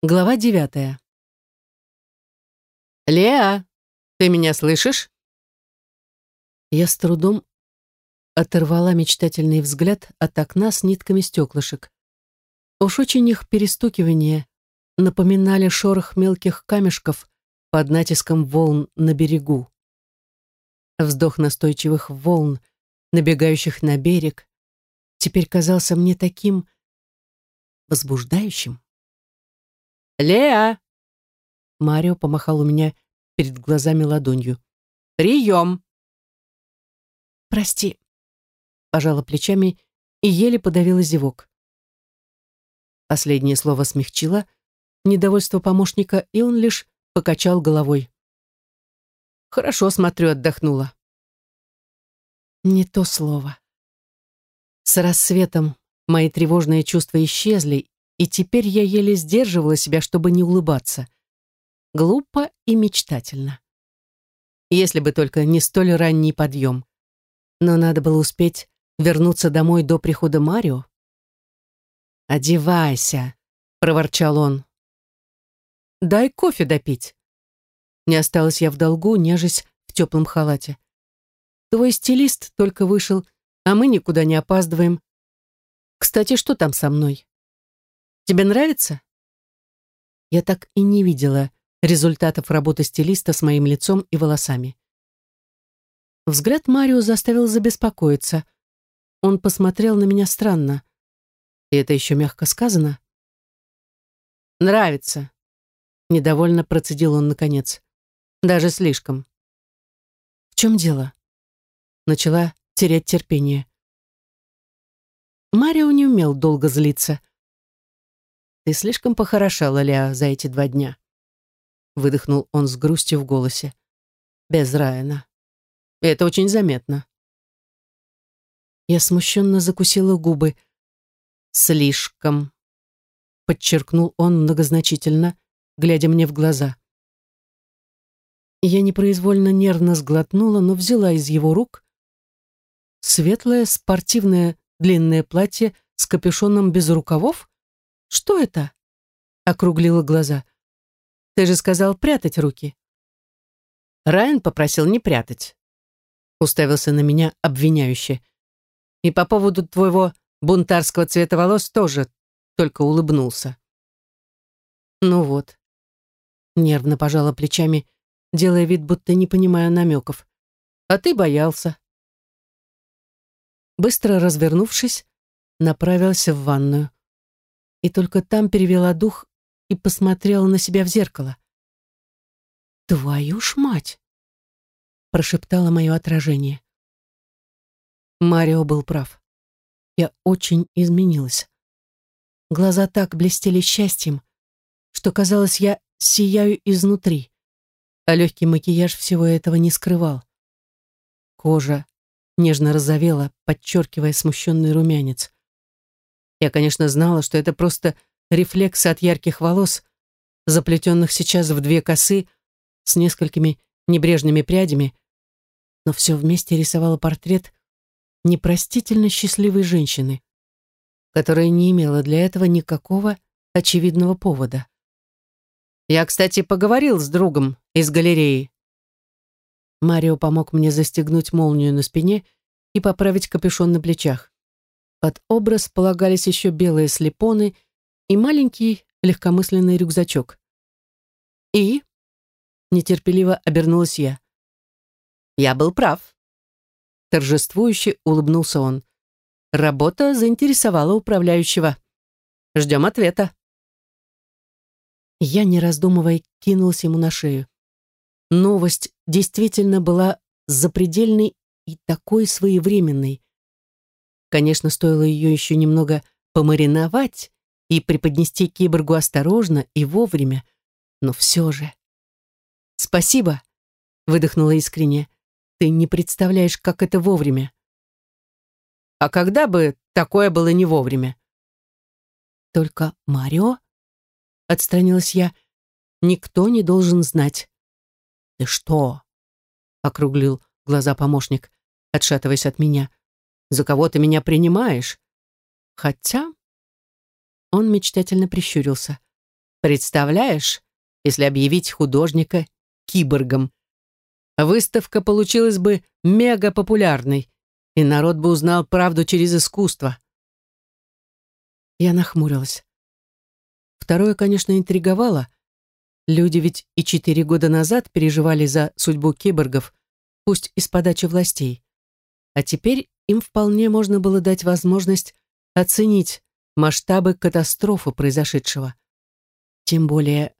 Глава девятая. «Леа, ты меня слышишь?» Я с трудом оторвала мечтательный взгляд от окна с нитками стеклышек. Уж очень их перестукивание напоминали шорох мелких камешков под натиском волн на берегу. Вздох настойчивых волн, набегающих на берег, теперь казался мне таким возбуждающим. «Леа!» Марио помахал у меня перед глазами ладонью. «Прием!» «Прости», — пожала плечами и еле подавила зевок. Последнее слово смягчило недовольство помощника, и он лишь покачал головой. «Хорошо, смотрю, отдохнула». Не то слово. С рассветом мои тревожные чувства исчезли, и теперь я еле сдерживала себя, чтобы не улыбаться. Глупо и мечтательно. Если бы только не столь ранний подъем. Но надо было успеть вернуться домой до прихода Марио. «Одевайся», — проворчал он. «Дай кофе допить». Не осталась я в долгу, нежесть в теплом халате. Твой стилист только вышел, а мы никуда не опаздываем. Кстати, что там со мной? Тебе нравится?» Я так и не видела результатов работы стилиста с моим лицом и волосами. Взгляд Марио заставил забеспокоиться. Он посмотрел на меня странно. И это еще мягко сказано. «Нравится», — недовольно процедил он наконец. «Даже слишком». «В чем дело?» Начала терять терпение. Марио не умел долго злиться. Ты слишком похорошела, Леа, за эти два дня. Выдохнул он с грустью в голосе. Без Райана. Это очень заметно. Я смущенно закусила губы. Слишком. Подчеркнул он многозначительно, глядя мне в глаза. Я непроизвольно нервно сглотнула, но взяла из его рук светлое спортивное длинное платье с капюшоном без рукавов «Что это?» — округлила глаза. «Ты же сказал прятать руки». Райан попросил не прятать. Уставился на меня обвиняюще. И по поводу твоего бунтарского цвета волос тоже только улыбнулся. Ну вот. Нервно пожала плечами, делая вид, будто не понимаю намеков. А ты боялся. Быстро развернувшись, направился в ванную и только там перевела дух и посмотрела на себя в зеркало. «Твою ж мать!» — прошептало мое отражение. Марио был прав. Я очень изменилась. Глаза так блестели счастьем, что, казалось, я сияю изнутри, а легкий макияж всего этого не скрывал. Кожа нежно розовела, подчеркивая смущенный румянец. Я, конечно, знала, что это просто рефлексы от ярких волос, заплетенных сейчас в две косы с несколькими небрежными прядями, но все вместе рисовало портрет непростительно счастливой женщины, которая не имела для этого никакого очевидного повода. «Я, кстати, поговорил с другом из галереи». Марио помог мне застегнуть молнию на спине и поправить капюшон на плечах. Под образ полагались еще белые слепоны и маленький легкомысленный рюкзачок. «И?» — нетерпеливо обернулась я. «Я был прав». Торжествующе улыбнулся он. «Работа заинтересовала управляющего. Ждем ответа». Я, не раздумывая, кинулся ему на шею. Новость действительно была запредельной и такой своевременной. Конечно, стоило ее еще немного помариновать и преподнести киборгу осторожно и вовремя, но все же. «Спасибо», — выдохнула искренне. «Ты не представляешь, как это вовремя». «А когда бы такое было не вовремя?» «Только Марио?» — отстранилась я. «Никто не должен знать». «Ты что?» — округлил глаза помощник, отшатываясь от меня за кого ты меня принимаешь? Хотя...» Он мечтательно прищурился. Представляешь, если объявить художника киборгом? Выставка получилась бы мега популярной, и народ бы узнал правду через искусство. Я нахмурилась. Второе, конечно, интриговало. Люди ведь и четыре года назад переживали за судьбу киборгов, пусть из подачи властей. А теперь им вполне можно было дать возможность оценить масштабы катастрофы произошедшего. Тем более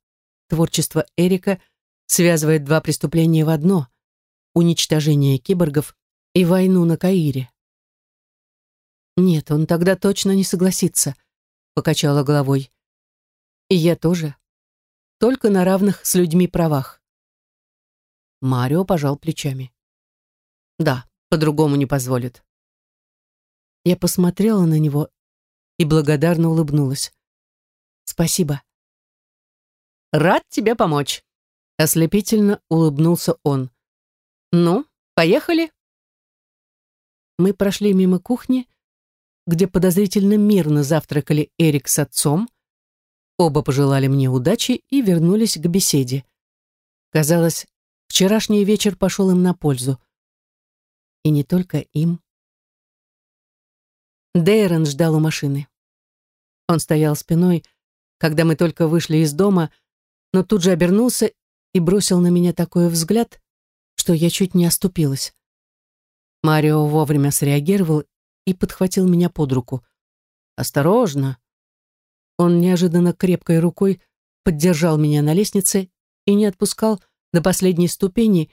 творчество Эрика связывает два преступления в одно — уничтожение киборгов и войну на Каире. Нет, он тогда точно не согласится, покачала головой. И я тоже. Только на равных с людьми правах. Марио пожал плечами. Да, по-другому не позволит. Я посмотрела на него и благодарно улыбнулась. «Спасибо». «Рад тебе помочь», — ослепительно улыбнулся он. «Ну, поехали?» Мы прошли мимо кухни, где подозрительно мирно завтракали Эрик с отцом. Оба пожелали мне удачи и вернулись к беседе. Казалось, вчерашний вечер пошел им на пользу. И не только им. Дейрон ждал у машины. Он стоял спиной, когда мы только вышли из дома, но тут же обернулся и бросил на меня такой взгляд, что я чуть не оступилась. Марио вовремя среагировал и подхватил меня под руку. «Осторожно!» Он неожиданно крепкой рукой поддержал меня на лестнице и не отпускал до последней ступени,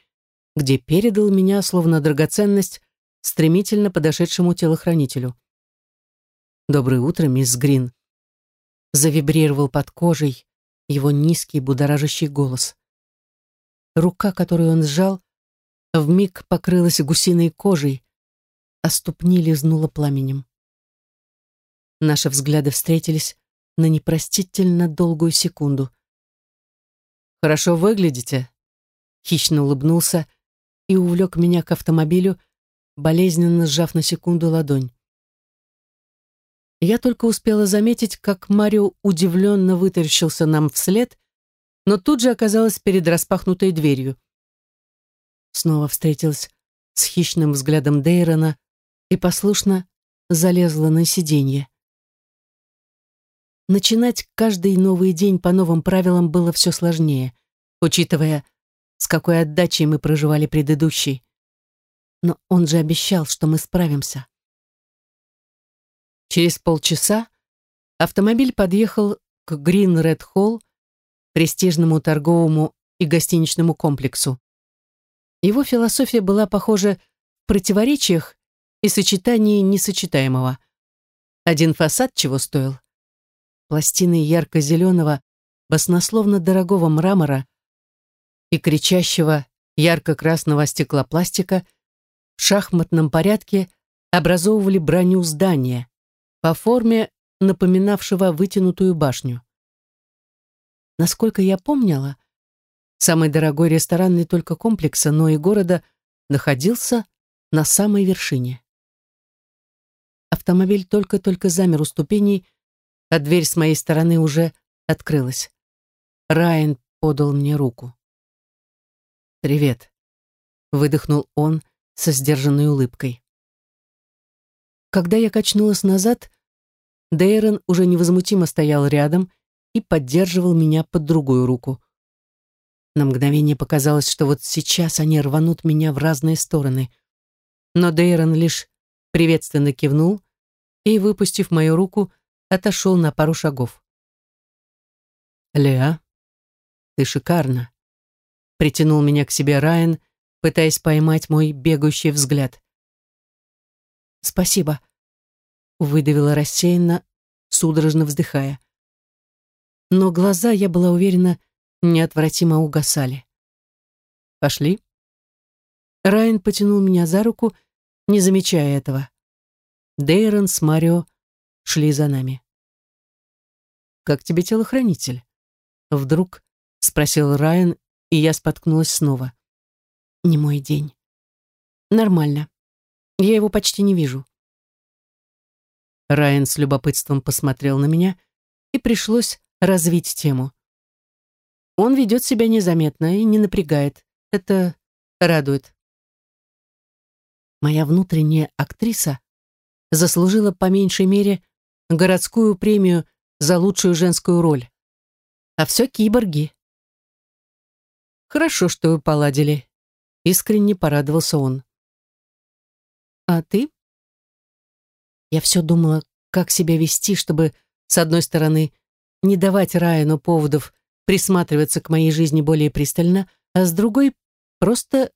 где передал меня, словно драгоценность, стремительно подошедшему телохранителю. «Доброе утро, мисс Грин», — завибрировал под кожей его низкий будоражащий голос. Рука, которую он сжал, вмиг покрылась гусиной кожей, а ступни лизнула пламенем. Наши взгляды встретились на непростительно долгую секунду. «Хорошо выглядите», — хищно улыбнулся и увлек меня к автомобилю, болезненно сжав на секунду ладонь. Я только успела заметить, как Марио удивленно вытаращился нам вслед, но тут же оказалась перед распахнутой дверью. Снова встретилась с хищным взглядом Дейрона и послушно залезла на сиденье. Начинать каждый новый день по новым правилам было все сложнее, учитывая, с какой отдачей мы проживали предыдущий. Но он же обещал, что мы справимся. Через полчаса автомобиль подъехал к Green Red Hall, престижному торговому и гостиничному комплексу. Его философия была похожа в противоречиях и сочетании несочетаемого. Один фасад чего стоил? Пластины ярко-зеленого, баснословно дорогого мрамора и кричащего ярко-красного стеклопластика в шахматном порядке образовывали броню здания по форме напоминавшего вытянутую башню. Насколько я помнила, самый дорогой ресторан не только комплекса, но и города находился на самой вершине. Автомобиль только-только замер у ступеней, а дверь с моей стороны уже открылась. Райан подал мне руку. «Привет», — выдохнул он со сдержанной улыбкой. Когда я качнулась назад, Дейрон уже невозмутимо стоял рядом и поддерживал меня под другую руку. На мгновение показалось, что вот сейчас они рванут меня в разные стороны. Но Дейрон лишь приветственно кивнул и, выпустив мою руку, отошел на пару шагов. «Леа, ты шикарна», — притянул меня к себе Райан, пытаясь поймать мой бегающий взгляд. «Спасибо», выдавила рассеянно, судорожно вздыхая. Но глаза, я была уверена, неотвратимо угасали. «Пошли?» Райан потянул меня за руку, не замечая этого. Дейрон с Марио шли за нами. «Как тебе телохранитель?» Вдруг спросил Райан, и я споткнулась снова. «Не мой день. Нормально. Я его почти не вижу. Райан с любопытством посмотрел на меня, и пришлось развить тему. Он ведет себя незаметно и не напрягает. Это радует. Моя внутренняя актриса заслужила по меньшей мере городскую премию за лучшую женскую роль. А все киборги. Хорошо, что вы поладили. Искренне порадовался он. А ты? Я все думала, как себя вести, чтобы, с одной стороны, не давать Райану поводов присматриваться к моей жизни более пристально, а с другой — просто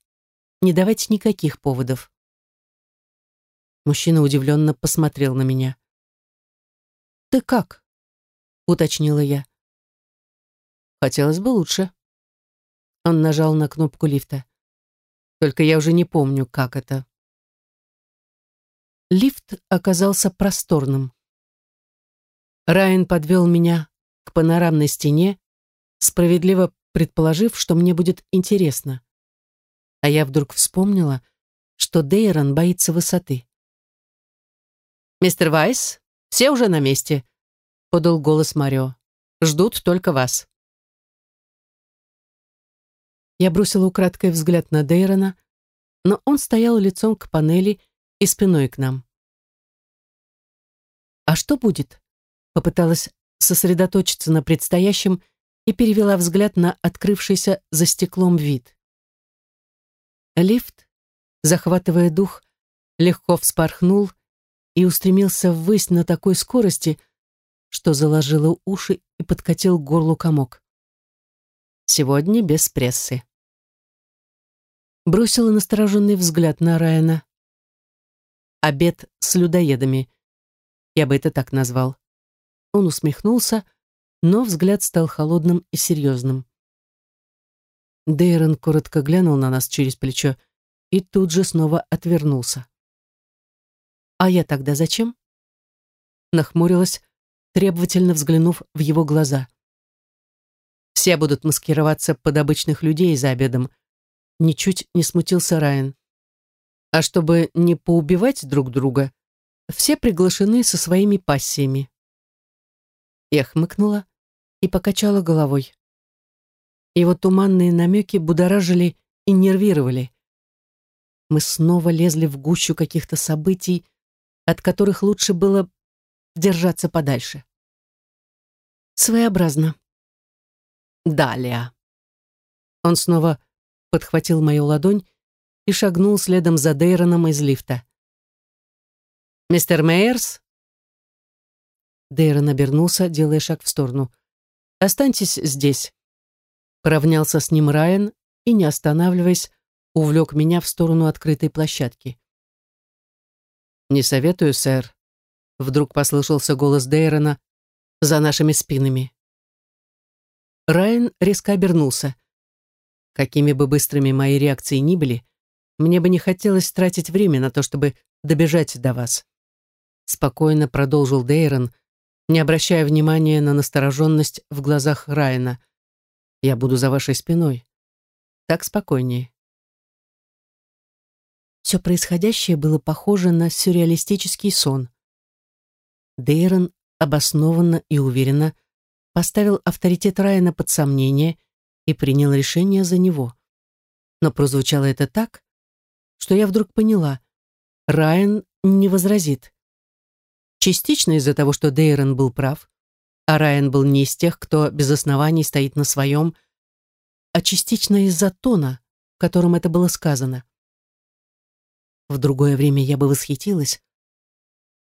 не давать никаких поводов. Мужчина удивленно посмотрел на меня. «Ты как?» — уточнила я. «Хотелось бы лучше». Он нажал на кнопку лифта. «Только я уже не помню, как это». Лифт оказался просторным. Райан подвел меня к панорамной стене, справедливо предположив, что мне будет интересно. А я вдруг вспомнила, что Дейрон боится высоты. «Мистер Вайс, все уже на месте», — подал голос Марио. «Ждут только вас». Я бросила украдкой взгляд на Дейрона, но он стоял лицом к панели и спиной к нам. «А что будет?» Попыталась сосредоточиться на предстоящем и перевела взгляд на открывшийся за стеклом вид. Лифт, захватывая дух, легко вспорхнул и устремился ввысь на такой скорости, что заложило уши и подкатил к горлу комок. Сегодня без прессы. Бросила настороженный взгляд на Райана. Обед с людоедами. Я бы это так назвал. Он усмехнулся, но взгляд стал холодным и серьезным. Дейрон коротко глянул на нас через плечо и тут же снова отвернулся. «А я тогда зачем?» Нахмурилась, требовательно взглянув в его глаза. «Все будут маскироваться под обычных людей за обедом», ничуть не смутился Райан. «А чтобы не поубивать друг друга, все приглашены со своими пассиями». Я хмыкнула и покачала головой. Его туманные намеки будоражили и нервировали. Мы снова лезли в гущу каких-то событий, от которых лучше было держаться подальше. Своеобразно. Далее. Он снова подхватил мою ладонь и шагнул следом за Дейроном из лифта. «Мистер Мейерс?» Дейрон обернулся, делая шаг в сторону. «Останьтесь здесь». Поравнялся с ним Райан и, не останавливаясь, увлек меня в сторону открытой площадки. «Не советую, сэр», — вдруг послышался голос Дейрона за нашими спинами. Райан резко обернулся. Какими бы быстрыми мои реакции ни были, мне бы не хотелось тратить время на то, чтобы добежать до вас. Спокойно продолжил Дейрон, не обращая внимания на настороженность в глазах Райана. «Я буду за вашей спиной. Так спокойнее». Все происходящее было похоже на сюрреалистический сон. Дейрон обоснованно и уверенно поставил авторитет Райана под сомнение и принял решение за него. Но прозвучало это так, что я вдруг поняла, Райан не возразит. Частично из-за того, что Дейрон был прав, а Райан был не из тех, кто без оснований стоит на своем, а частично из-за тона, в котором это было сказано. В другое время я бы восхитилась.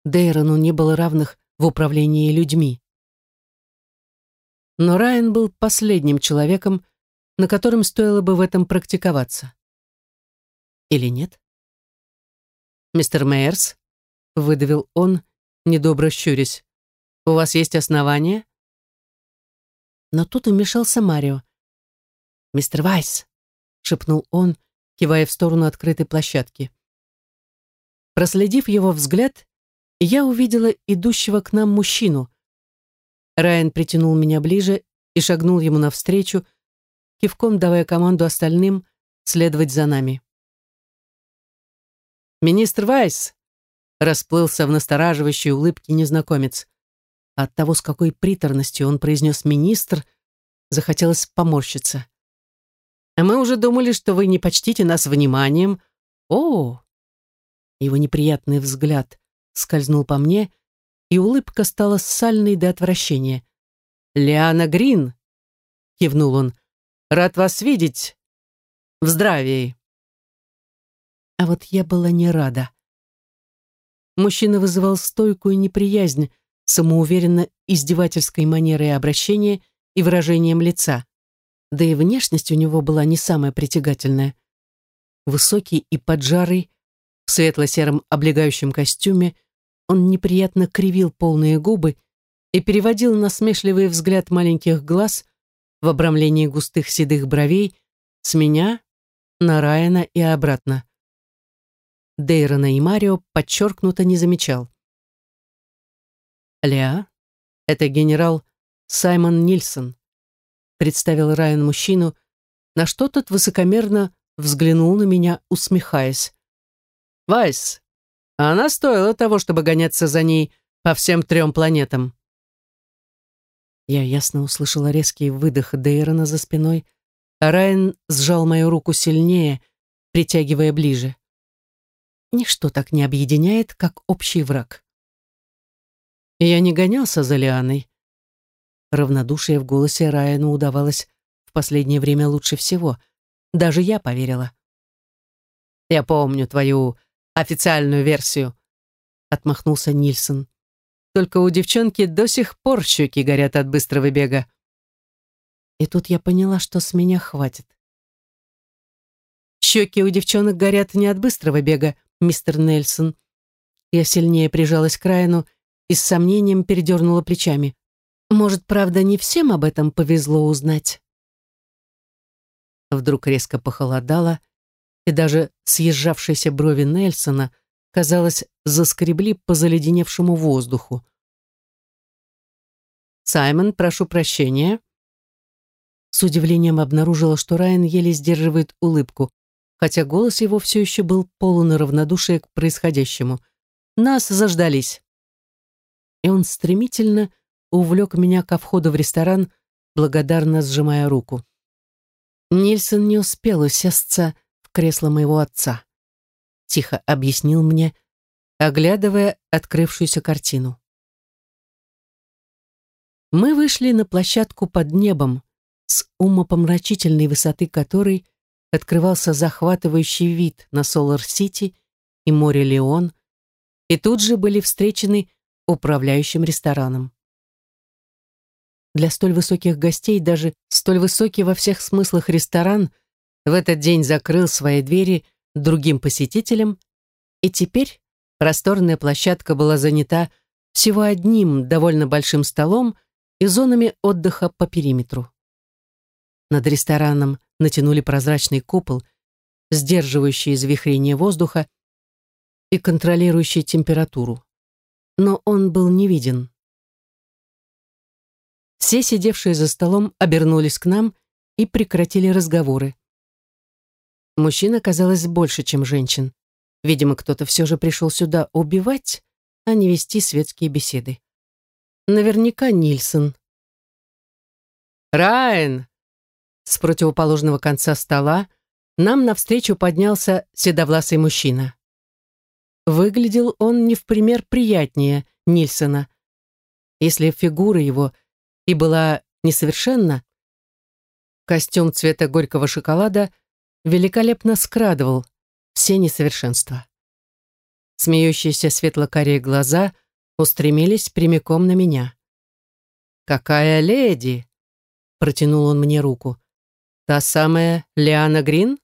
Дейрону не было равных в управлении людьми. Но Райан был последним человеком, на котором стоило бы в этом практиковаться. Или нет? «Мистер Мейерс», — выдавил он, недобро щурясь, — «у вас есть основания?» Но тут вмешался Марио. «Мистер Вайс», — шепнул он, кивая в сторону открытой площадки. Проследив его взгляд, я увидела идущего к нам мужчину. Райан притянул меня ближе и шагнул ему навстречу, кивком давая команду остальным следовать за нами. «Министр Вайс!» — расплылся в настораживающей улыбке незнакомец. от того, с какой приторностью он произнес «министр», захотелось поморщиться. «А мы уже думали, что вы не почтите нас вниманием. О!» Его неприятный взгляд скользнул по мне, и улыбка стала сальной до отвращения. «Лиана Грин!» — кивнул он. «Рад вас видеть. В здравии!» А вот я была не рада. Мужчина вызывал стойкую неприязнь, самоуверенно издевательской манерой обращения и выражением лица. Да и внешность у него была не самая притягательная. Высокий и поджарый, в светло-сером облегающем костюме, он неприятно кривил полные губы и переводил насмешливый взгляд маленьких глаз в обрамлении густых седых бровей с меня на Райана и обратно. Дейрона и Марио подчеркнуто не замечал. «Леа, это генерал Саймон Нильсон», представил Райан мужчину, на что тот высокомерно взглянул на меня, усмехаясь. «Вайс, она стоила того, чтобы гоняться за ней по всем трем планетам». Я ясно услышала резкий выдох Дейрона за спиной, а Райан сжал мою руку сильнее, притягивая ближе. Ничто так не объединяет, как общий враг. Я не гонялся за Лианой. Равнодушие в голосе Райану удавалось в последнее время лучше всего. Даже я поверила. «Я помню твою официальную версию», — отмахнулся Нильсон. «Только у девчонки до сих пор щеки горят от быстрого бега». И тут я поняла, что с меня хватит. Щеки у девчонок горят не от быстрого бега, мистер Нельсон. Я сильнее прижалась к Райану и с сомнением передернула плечами. Может, правда, не всем об этом повезло узнать? Вдруг резко похолодало, и даже съезжавшиеся брови Нельсона, казалось, заскребли по заледеневшему воздуху. «Саймон, прошу прощения». С удивлением обнаружила, что Райан еле сдерживает улыбку хотя голос его все еще был полон равнодушия к происходящему. «Нас заждались!» И он стремительно увлек меня ко входу в ресторан, благодарно сжимая руку. Нильсон не успел усесться в кресло моего отца. Тихо объяснил мне, оглядывая открывшуюся картину. Мы вышли на площадку под небом, с умопомрачительной высоты которой открывался захватывающий вид на Солар-Сити и море Леон, и тут же были встречены управляющим рестораном. Для столь высоких гостей даже столь высокий во всех смыслах ресторан в этот день закрыл свои двери другим посетителям, и теперь просторная площадка была занята всего одним довольно большим столом и зонами отдыха по периметру. Над рестораном натянули прозрачный купол, сдерживающий завихрение воздуха и контролирующий температуру. Но он был не виден. Все сидевшие за столом обернулись к нам и прекратили разговоры. Мужчин оказалось больше, чем женщин. Видимо, кто-то все же пришел сюда убивать, а не вести светские беседы. Наверняка Нильсон. «Райан!» С противоположного конца стола нам навстречу поднялся седовласый мужчина. Выглядел он не в пример приятнее Нильсона. Если фигура его и была несовершенна, костюм цвета горького шоколада великолепно скрадывал все несовершенства. Смеющиеся светло-карие глаза устремились прямиком на меня. «Какая леди!» — протянул он мне руку. Та самая Лиана Грин?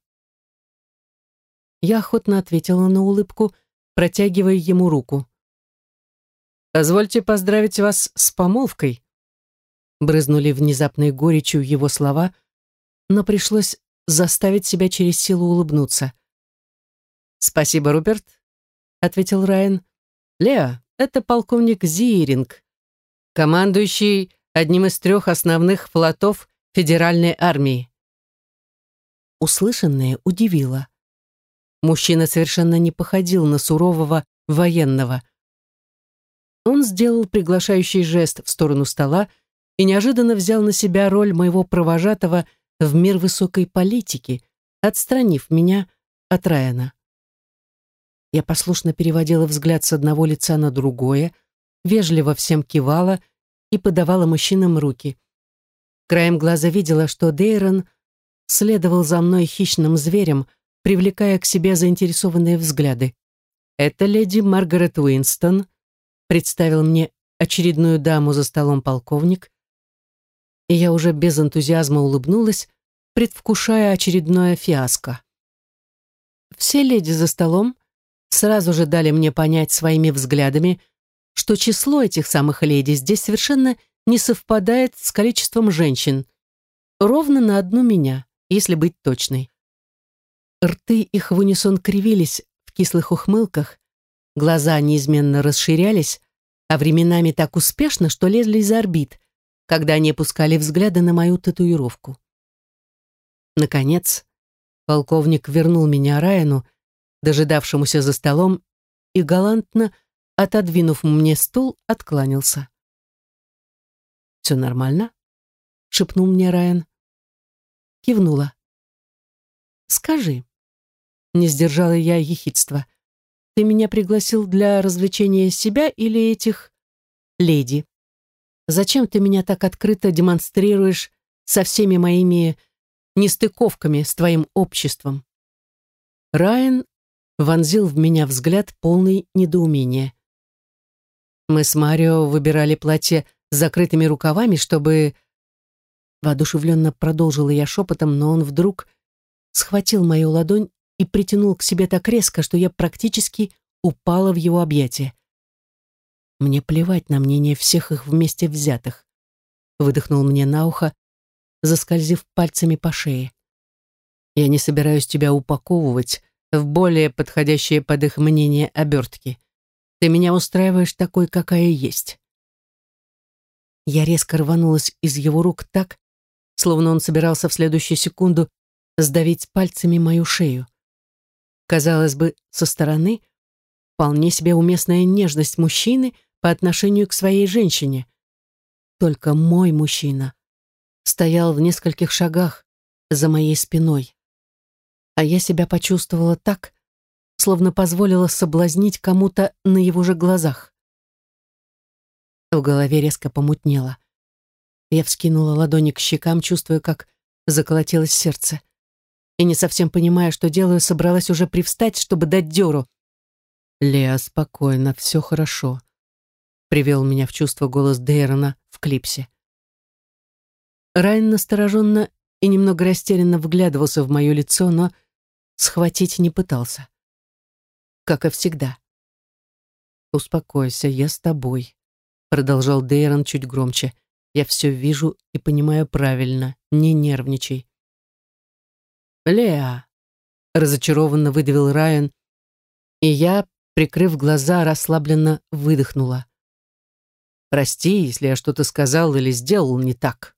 Я охотно ответила на улыбку, протягивая ему руку. «Позвольте поздравить вас с помолвкой», брызнули внезапной горечью его слова, но пришлось заставить себя через силу улыбнуться. «Спасибо, Руперт», — ответил Райан. «Леа, это полковник Зиеринг, командующий одним из трех основных флотов Федеральной армии. Услышанное удивило. Мужчина совершенно не походил на сурового военного. Он сделал приглашающий жест в сторону стола и неожиданно взял на себя роль моего провожатого в мир высокой политики, отстранив меня от Райана. Я послушно переводила взгляд с одного лица на другое, вежливо всем кивала и подавала мужчинам руки. Краем глаза видела, что Дейрон следовал за мной хищным зверем, привлекая к себе заинтересованные взгляды. «Это леди Маргарет Уинстон», представил мне очередную даму за столом полковник, и я уже без энтузиазма улыбнулась, предвкушая очередное фиаско. Все леди за столом сразу же дали мне понять своими взглядами, что число этих самых леди здесь совершенно не совпадает с количеством женщин. Ровно на одну меня, если быть точной. Рты их в унисон кривились в кислых ухмылках, глаза неизменно расширялись, а временами так успешно, что лезли из орбит, когда они опускали взгляды на мою татуировку. Наконец, полковник вернул меня Райану, дожидавшемуся за столом, и галантно, отодвинув мне стул, откланялся. «Все нормально?» — шепнул мне Райан. Кивнула. «Скажи», — не сдержала я ехидства, «ты меня пригласил для развлечения себя или этих леди? Зачем ты меня так открыто демонстрируешь со всеми моими нестыковками с твоим обществом?» Райан вонзил в меня взгляд полный недоумения. Мы с Марио выбирали платье с закрытыми рукавами, чтобы... Воодушевленно продолжила я шепотом, но он вдруг схватил мою ладонь и притянул к себе так резко, что я практически упала в его объятия. Мне плевать на мнение всех их вместе взятых. Выдохнул мне на ухо, заскользив пальцами по шее. Я не собираюсь тебя упаковывать, в более подходящие под их мнение обертки. Ты меня устраиваешь такой, какая есть. Я резко рванулась из его рук так, словно он собирался в следующую секунду сдавить пальцами мою шею. Казалось бы, со стороны вполне себе уместная нежность мужчины по отношению к своей женщине. Только мой мужчина стоял в нескольких шагах за моей спиной а я себя почувствовала так, словно позволила соблазнить кому-то на его же глазах. В голове резко помутнело. Я вскинула ладони к щекам, чувствуя, как заколотилось сердце. И не совсем понимая, что делаю, собралась уже привстать, чтобы дать дёру. «Леа, спокойно, все хорошо», — привел меня в чувство голос Дейрона в клипсе. Райан настороженно и немного растерянно вглядывался в мое лицо, но схватить не пытался. Как и всегда. «Успокойся, я с тобой», — продолжал Дейрон чуть громче. «Я все вижу и понимаю правильно. Не нервничай». «Леа», — разочарованно выдавил Райан, и я, прикрыв глаза, расслабленно выдохнула. «Прости, если я что-то сказал или сделал не так».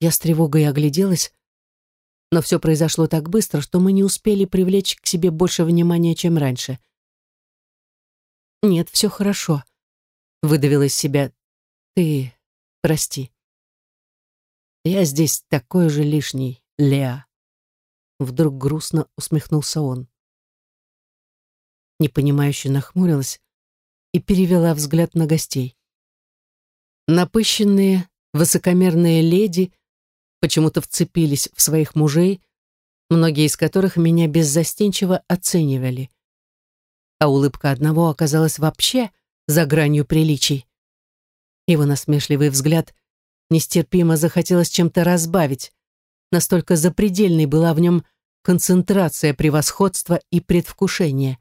Я с тревогой огляделась, но все произошло так быстро, что мы не успели привлечь к себе больше внимания, чем раньше. «Нет, все хорошо», — выдавила из себя. «Ты прости». «Я здесь такой же лишний, Леа». Вдруг грустно усмехнулся он. Непонимающе нахмурилась и перевела взгляд на гостей. Напыщенные, высокомерные леди — почему-то вцепились в своих мужей, многие из которых меня беззастенчиво оценивали. А улыбка одного оказалась вообще за гранью приличий. Его насмешливый взгляд нестерпимо захотелось чем-то разбавить, настолько запредельной была в нем концентрация превосходства и предвкушения.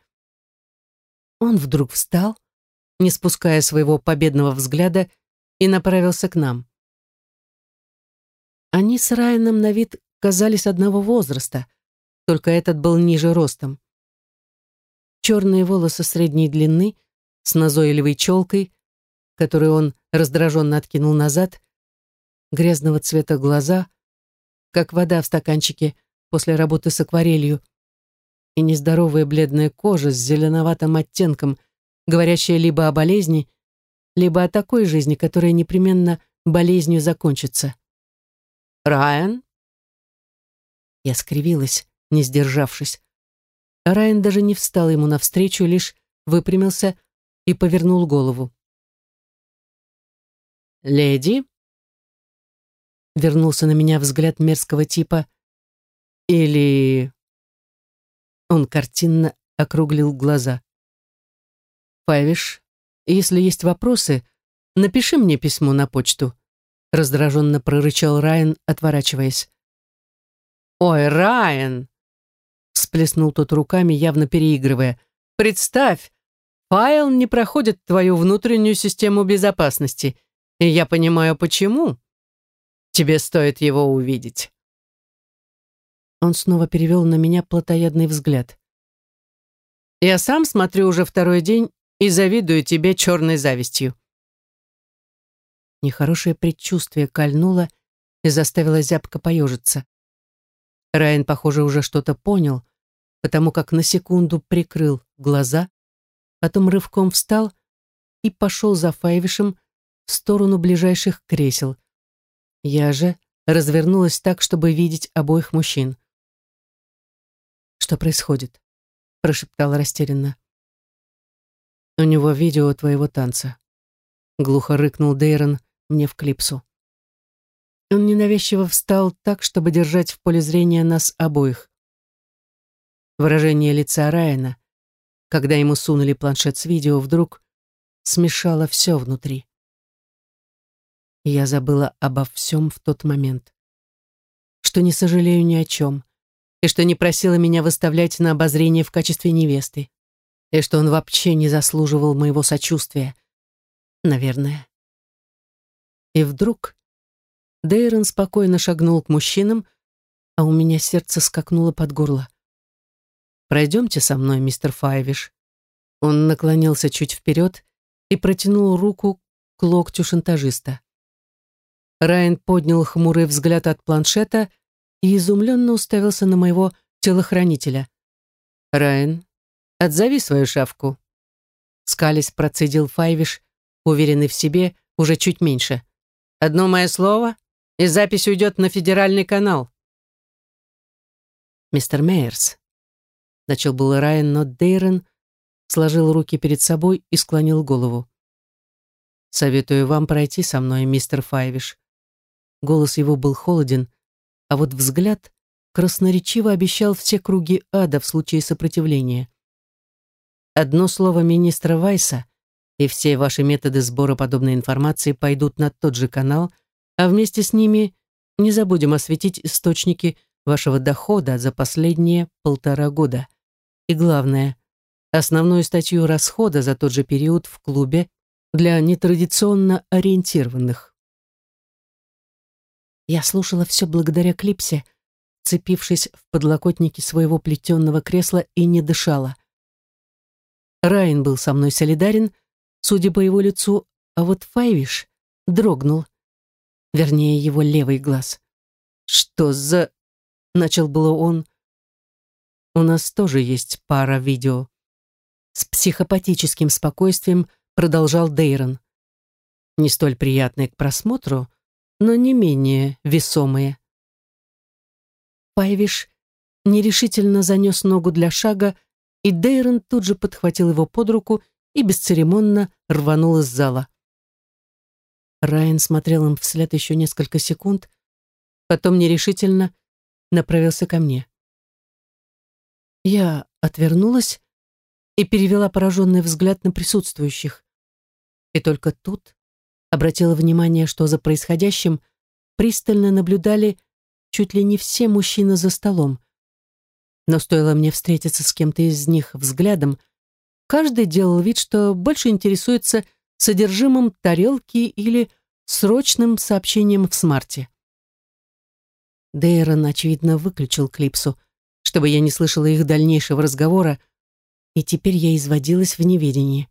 Он вдруг встал, не спуская своего победного взгляда, и направился к нам. Они с Райаном на вид казались одного возраста, только этот был ниже ростом. Черные волосы средней длины, с назойливой челкой, которую он раздраженно откинул назад, грязного цвета глаза, как вода в стаканчике после работы с акварелью, и нездоровая бледная кожа с зеленоватым оттенком, говорящая либо о болезни, либо о такой жизни, которая непременно болезнью закончится. «Райан?» Я скривилась, не сдержавшись. Райан даже не встал ему навстречу, лишь выпрямился и повернул голову. «Леди?» Вернулся на меня взгляд мерзкого типа. «Или...» Он картинно округлил глаза. «Павиш, если есть вопросы, напиши мне письмо на почту», раздраженно прорычал Райан, отворачиваясь. «Ой, Райан!» всплеснул тот руками, явно переигрывая. «Представь, файл не проходит твою внутреннюю систему безопасности, и я понимаю, почему. Тебе стоит его увидеть». Он снова перевел на меня плотоядный взгляд. «Я сам смотрю уже второй день и завидую тебе черной завистью». Нехорошее предчувствие кольнуло и заставило зябко поежиться. Райан, похоже, уже что-то понял, потому как на секунду прикрыл глаза, потом рывком встал и пошел за Файвишем в сторону ближайших кресел. Я же развернулась так, чтобы видеть обоих мужчин. «Что происходит?» — прошептала растерянно. «У него видео твоего танца», — глухо рыкнул Дейрон мне в клипсу. Он ненавязчиво встал так, чтобы держать в поле зрения нас обоих. Выражение лица Райана, когда ему сунули планшет с видео, вдруг смешало все внутри. Я забыла обо всем в тот момент. Что не сожалею ни о чем, и что не просила меня выставлять на обозрение в качестве невесты, и что он вообще не заслуживал моего сочувствия. Наверное. И вдруг Дейрон спокойно шагнул к мужчинам, а у меня сердце скакнуло под горло. «Пройдемте со мной, мистер Файвиш». Он наклонился чуть вперед и протянул руку к локтю шантажиста. Райан поднял хмурый взгляд от планшета и изумленно уставился на моего телохранителя. «Райан, отзови свою шавку». Скались процедил Файвиш, уверенный в себе, уже чуть меньше. «Одно мое слово, и запись уйдет на федеральный канал». «Мистер Мейерс», Начал был Райан, но Дейрон сложил руки перед собой и склонил голову. «Советую вам пройти со мной, мистер Файвиш». Голос его был холоден, а вот взгляд красноречиво обещал все круги ада в случае сопротивления. Одно слово министра Вайса, и все ваши методы сбора подобной информации пойдут на тот же канал, а вместе с ними не забудем осветить источники вашего дохода за последние полтора года. И главное, основную статью расхода за тот же период в клубе для нетрадиционно ориентированных. Я слушала все благодаря Клипсе, цепившись в подлокотники своего плетенного кресла и не дышала. Райан был со мной солидарен, судя по его лицу, а вот Файвиш дрогнул. Вернее, его левый глаз. «Что за...» начал было он. У нас тоже есть пара видео. С психопатическим спокойствием продолжал Дейрон. Не столь приятные к просмотру, но не менее весомые. Пайвиш нерешительно занес ногу для шага, и Дейрон тут же подхватил его под руку и бесцеремонно рванул из зала. Райан смотрел им вслед еще несколько секунд, потом нерешительно направился ко мне. Я отвернулась и перевела пораженный взгляд на присутствующих. И только тут обратила внимание, что за происходящим пристально наблюдали чуть ли не все мужчины за столом. Но стоило мне встретиться с кем-то из них взглядом, каждый делал вид, что больше интересуется содержимым тарелки или срочным сообщением в смарте. Дейрон, очевидно, выключил клипсу, чтобы я не слышала их дальнейшего разговора, и теперь я изводилась в неведении.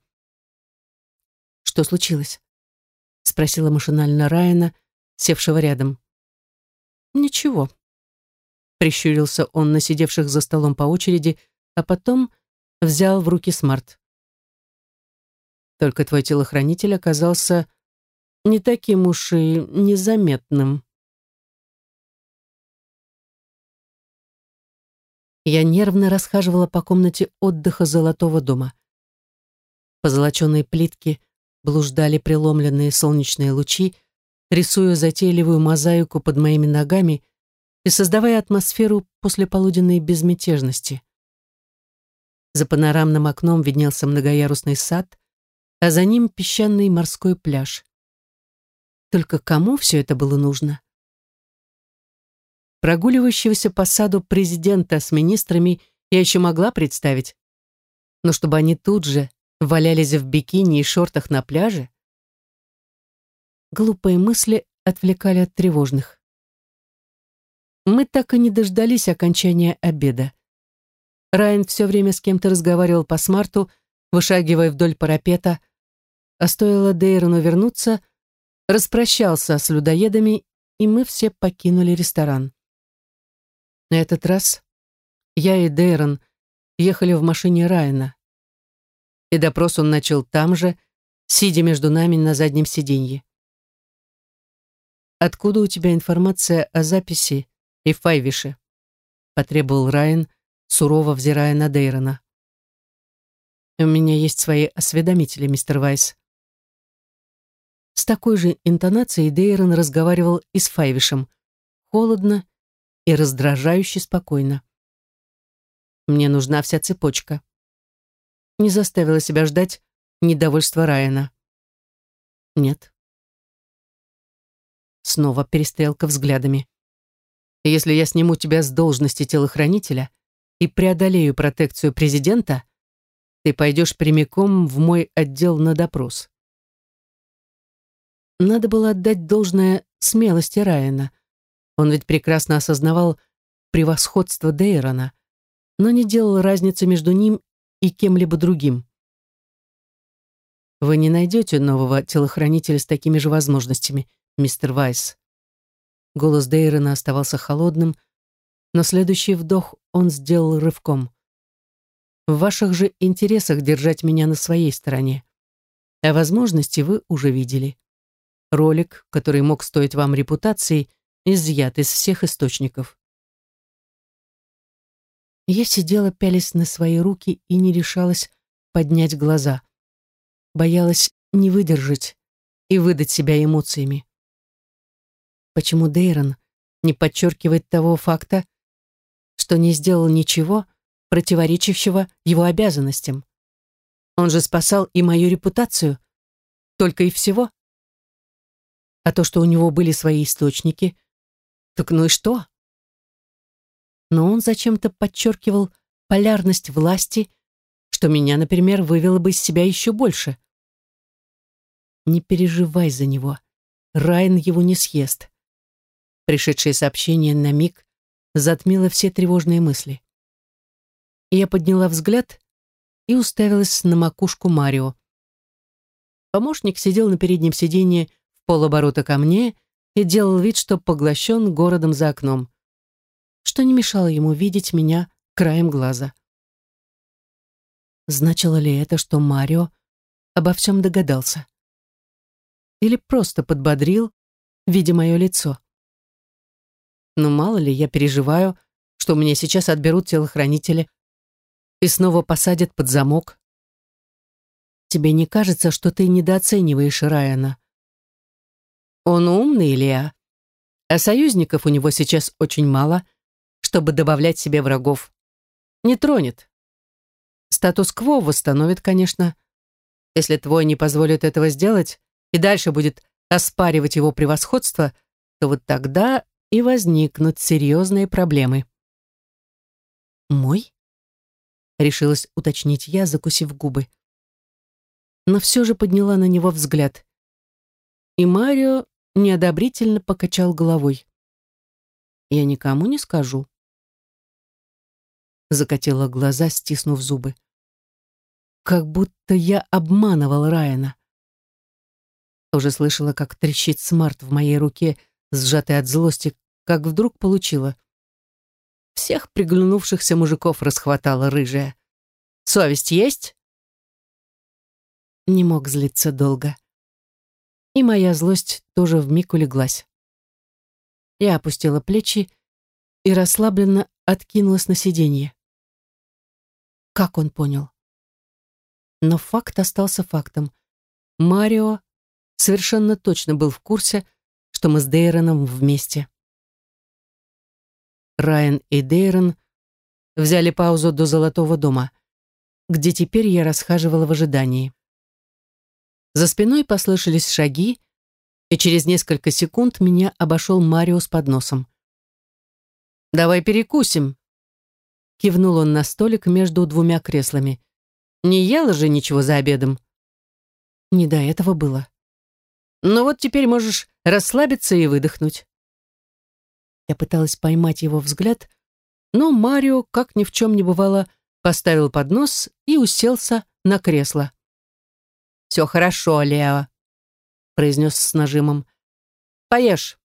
«Что случилось?» — спросила машинально Райана, севшего рядом. «Ничего», — прищурился он на сидевших за столом по очереди, а потом взял в руки смарт. Только твой телохранитель оказался не таким уж и незаметным. Я нервно расхаживала по комнате отдыха Золотого дома. По золоченой плитке блуждали преломленные солнечные лучи, рисуя затейливую мозаику под моими ногами и создавая атмосферу послеполуденной безмятежности. За панорамным окном виднелся многоярусный сад, а за ним песчаный морской пляж. Только кому все это было нужно? Прогуливающегося по саду президента с министрами я еще могла представить. Но чтобы они тут же валялись в бикини и шортах на пляже? Глупые мысли отвлекали от тревожных. Мы так и не дождались окончания обеда. Райан все время с кем-то разговаривал по смарту, вышагивая вдоль парапета, а стоило Дейрону вернуться, распрощался с людоедами, и мы все покинули ресторан. На этот раз я и Дейрон ехали в машине Райана. И допрос он начал там же, сидя между нами на заднем сиденье. «Откуда у тебя информация о записи и Файвише?» — потребовал Райан, сурово взирая на Дейрона. «У меня есть свои осведомители, мистер Вайс». С такой же интонацией Дейрон разговаривал и с Файвишем, холодно и раздражающе спокойно. Мне нужна вся цепочка. Не заставила себя ждать недовольство Райана. Нет. Снова перестрелка взглядами. Если я сниму тебя с должности телохранителя и преодолею протекцию президента, ты пойдешь прямиком в мой отдел на допрос. Надо было отдать должное смелости Райана. Он ведь прекрасно осознавал превосходство Дейрона, но не делал разницы между ним и кем-либо другим. Вы не найдете нового телохранителя с такими же возможностями, мистер Вайс. Голос Дейрона оставался холодным, но следующий вдох он сделал рывком. В ваших же интересах держать меня на своей стороне. А возможности вы уже видели. Ролик, который мог стоить вам репутации, изъят из всех источников. Я сидела, пялись на свои руки и не решалась поднять глаза. Боялась не выдержать и выдать себя эмоциями. Почему Дейрон не подчеркивает того факта, что не сделал ничего, противоречащего его обязанностям? Он же спасал и мою репутацию, только и всего. А то, что у него были свои источники, так ну и что? Но он зачем-то подчеркивал полярность власти, что меня, например, вывело бы из себя еще больше. Не переживай за него. Райан его не съест. Пришедшее сообщение на миг затмило все тревожные мысли. Я подняла взгляд и уставилась на макушку Марио. Помощник сидел на переднем сиденье в полоборота ко мне и делал вид, что поглощен городом за окном, что не мешало ему видеть меня краем глаза. Значило ли это, что Марио обо всем догадался? Или просто подбодрил, видя мое лицо? Но мало ли, я переживаю, что мне сейчас отберут телохранители и снова посадят под замок. Тебе не кажется, что ты недооцениваешь Райана? Он умный, Илья. А союзников у него сейчас очень мало, чтобы добавлять себе врагов. Не тронет. Статус-кво восстановит, конечно. Если твой не позволит этого сделать и дальше будет оспаривать его превосходство, то вот тогда и возникнут серьезные проблемы. «Мой?» — решилась уточнить я, закусив губы. Но все же подняла на него взгляд. И Марио неодобрительно покачал головой. «Я никому не скажу». Закатила глаза, стиснув зубы. Как будто я обманывал Райана. Уже слышала, как трещит смарт в моей руке, сжатый от злости, как вдруг получила. Всех приглянувшихся мужиков расхватала рыжая. «Совесть есть?» не мог злиться долго. И моя злость тоже вмиг улеглась. Я опустила плечи и расслабленно откинулась на сиденье. Как он понял? Но факт остался фактом. Марио совершенно точно был в курсе, что мы с Дейроном вместе. Райан и Дейрон взяли паузу до Золотого дома, где теперь я расхаживала в ожидании. За спиной послышались шаги, и через несколько секунд меня обошел Марио с подносом. «Давай перекусим», — кивнул он на столик между двумя креслами. «Не ела же ничего за обедом?» «Не до этого было». «Ну вот теперь можешь расслабиться и выдохнуть». Я пыталась поймать его взгляд, но Марио, как ни в чем не бывало, поставил поднос и уселся на кресло. «Все хорошо, Лео», — произнес с нажимом. «Поешь».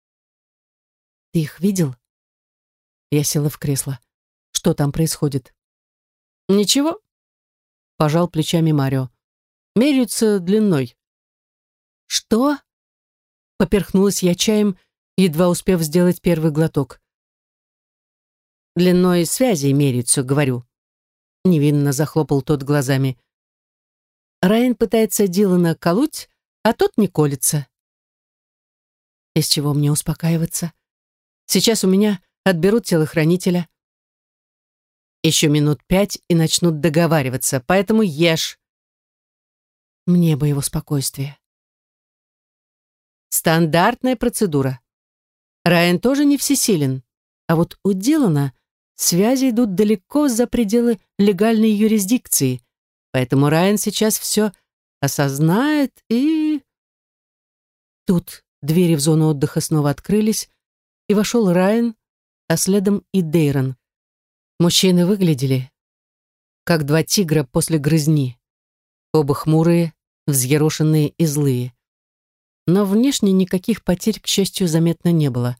«Ты их видел?» Я села в кресло. «Что там происходит?» «Ничего», — пожал плечами Марио. «Меряются длиной». «Что?» Поперхнулась я чаем едва успев сделать первый глоток. «Длиной связи меряется, говорю». Невинно захлопал тот глазами. Райан пытается Дилана колоть, а тот не колется. Из чего мне успокаиваться? Сейчас у меня отберут телохранителя. Еще минут пять и начнут договариваться, поэтому ешь. Мне бы его спокойствие. Стандартная процедура. Райан тоже не всесилен. А вот у Дилана связи идут далеко за пределы легальной юрисдикции. Поэтому Райан сейчас все осознает и... Тут двери в зону отдыха снова открылись, и вошел Райан, а следом и Дейрон. Мужчины выглядели, как два тигра после грызни. Оба хмурые, взъерошенные и злые но внешне никаких потерь, к счастью, заметно не было.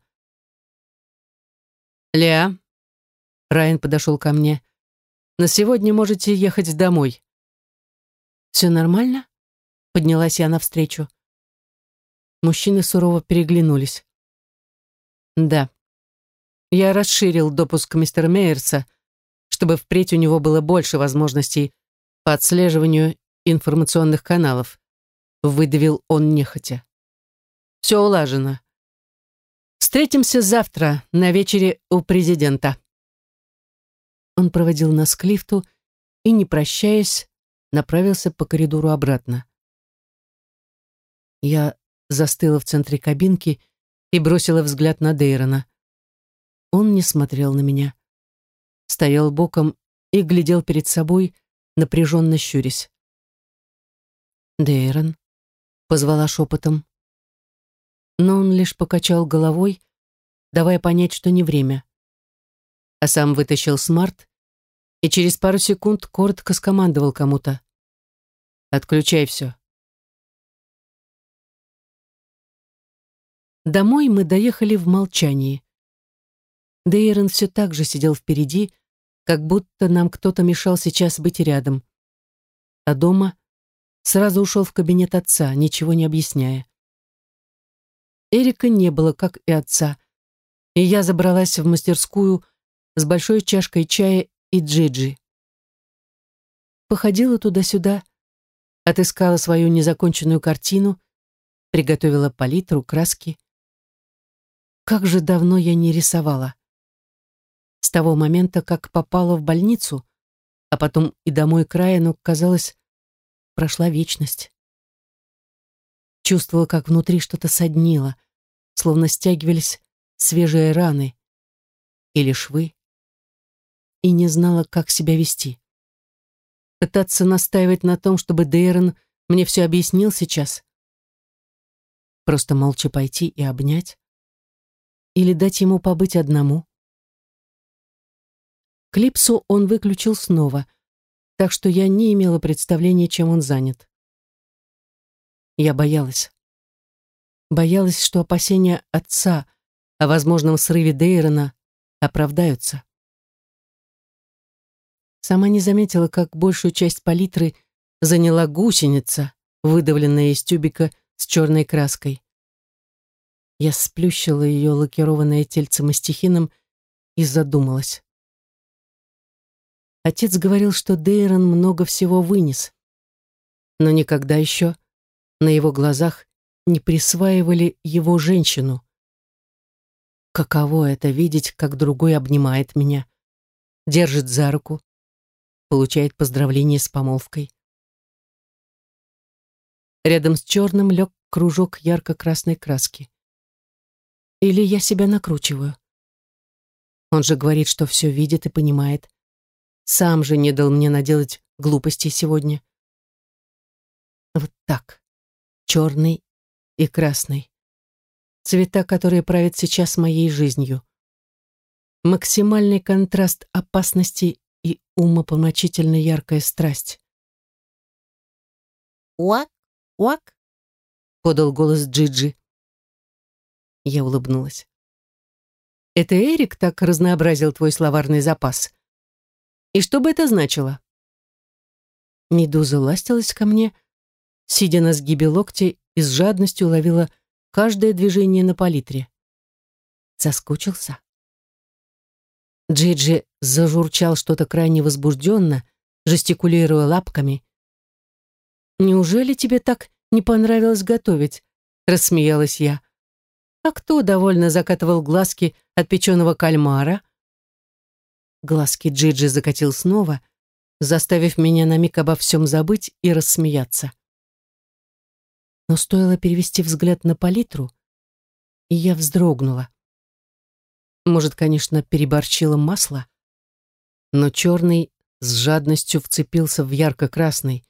«Леа», — Райан подошел ко мне, — «на сегодня можете ехать домой». «Все нормально?» — поднялась я навстречу. Мужчины сурово переглянулись. «Да. Я расширил допуск мистера Мейерса, чтобы впредь у него было больше возможностей по отслеживанию информационных каналов», — выдавил он нехотя. Все улажено. Встретимся завтра на вечере у президента. Он проводил нас к лифту и, не прощаясь, направился по коридору обратно. Я застыла в центре кабинки и бросила взгляд на Дейрона. Он не смотрел на меня. Стоял боком и глядел перед собой, напряженно щурясь. «Дейрон», — позвала шепотом но он лишь покачал головой, давая понять, что не время. А сам вытащил смарт и через пару секунд коротко скомандовал кому-то. «Отключай все». Домой мы доехали в молчании. Дейрон все так же сидел впереди, как будто нам кто-то мешал сейчас быть рядом. А дома сразу ушел в кабинет отца, ничего не объясняя. Эрика не было, как и отца, и я забралась в мастерскую с большой чашкой чая и джиджи. Походила туда-сюда, отыскала свою незаконченную картину, приготовила палитру, краски. Как же давно я не рисовала. С того момента, как попала в больницу, а потом и домой к Райану, казалось, прошла вечность. Чувствовала, как внутри что-то соднило, словно стягивались свежие раны или швы, и не знала, как себя вести. Пытаться настаивать на том, чтобы Дейрон мне все объяснил сейчас? Просто молча пойти и обнять? Или дать ему побыть одному? Клипсу он выключил снова, так что я не имела представления, чем он занят. Я боялась. Боялась, что опасения отца о возможном срыве Дейрона оправдаются. Сама не заметила, как большую часть палитры заняла гусеница, выдавленная из тюбика с черной краской. Я сплющила ее лакированное тельце мастихином и задумалась. Отец говорил, что Дейрон много всего вынес, но никогда еще на его глазах не присваивали его женщину. Каково это видеть, как другой обнимает меня, держит за руку, получает поздравление с помолвкой. Рядом с черным лег кружок ярко-красной краски. Или я себя накручиваю? Он же говорит, что все видит и понимает. Сам же не дал мне наделать глупостей сегодня. Вот так. Черный и красный. Цвета, которые правят сейчас моей жизнью. Максимальный контраст опасности и умопомрачительно яркая страсть. «Уак, уак», — подал голос Джиджи. Я улыбнулась. «Это Эрик так разнообразил твой словарный запас? И что бы это значило?» Медуза ластилась ко мне, сидя на сгибе локтя и с жадностью ловила каждое движение на палитре. Соскучился. Джиджи зажурчал что-то крайне возбужденно, жестикулируя лапками. «Неужели тебе так не понравилось готовить?» — рассмеялась я. «А кто довольно закатывал глазки от печеного кальмара?» Глазки Джиджи закатил снова, заставив меня на миг обо всем забыть и рассмеяться но стоило перевести взгляд на палитру, и я вздрогнула. Может, конечно, переборчила масло, но черный с жадностью вцепился в ярко-красный,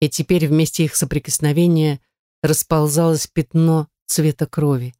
и теперь вместе их соприкосновения расползалось пятно цвета крови.